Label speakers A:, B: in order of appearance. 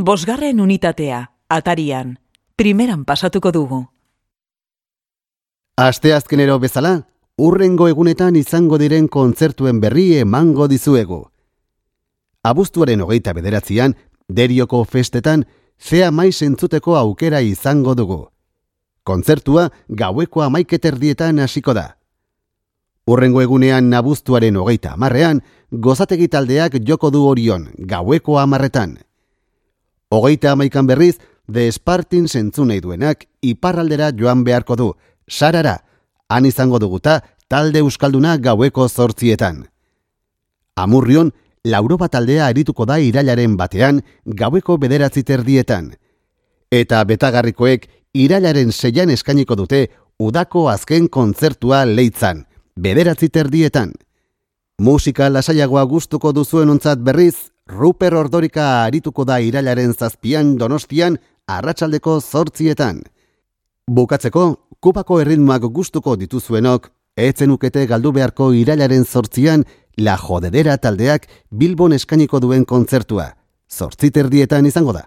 A: Bosgarren unitatea, atarian, primeran pasatuko dugu.
B: Asteazkenero bezala, urrengo egunetan izango diren kontzertuen berri emango dizuegu. Abuztuaren hogeita bederatzean, derioko festetan, zea maiz entzuteko aukera izango dugu. Kontzertua gaueko amaiketerdietan hasiko da. Urrengo egunean nabuztuaren hogeita amarrean, gozategi taldeak joko du orion, gaueko amarretan. Hogeita amaikan berriz, de espartin zentzu nahi duenak, iparraldera joan beharko du, sarara, han izango duguta, talde euskalduna gaueko zortzietan. Amurrion, lauro bat taldea erituko da irailaren batean, gaueko bederatzi terdietan. Eta betagarrikoek, irailaren seian eskainiko dute, udako azken kontzertua leitzan bederatzi terdietan. Musika lasaiagoa gustuko duzuen ontzat berriz, Ruper Ordorika arituko da irailaren zazpian donostian arratsaldeko zortzietan. Bukatzeko, kupako erritmoak gustuko dituzuenok, etzenukete galdu beharko irailaren zortzian la jodedera taldeak Bilbon eskainiko duen kontzertua. Zortziterdietan izango da.